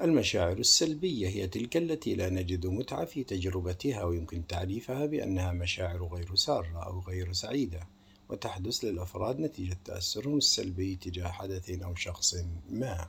المشاعر السلبية هي تلك التي لا نجد متعة في تجربتها ويمكن تعريفها بأنها مشاعر غير سارة أو غير سعيدة وتحدث للأفراد نتيجة تأثرهم السلبي تجاه حدث أو شخص ما.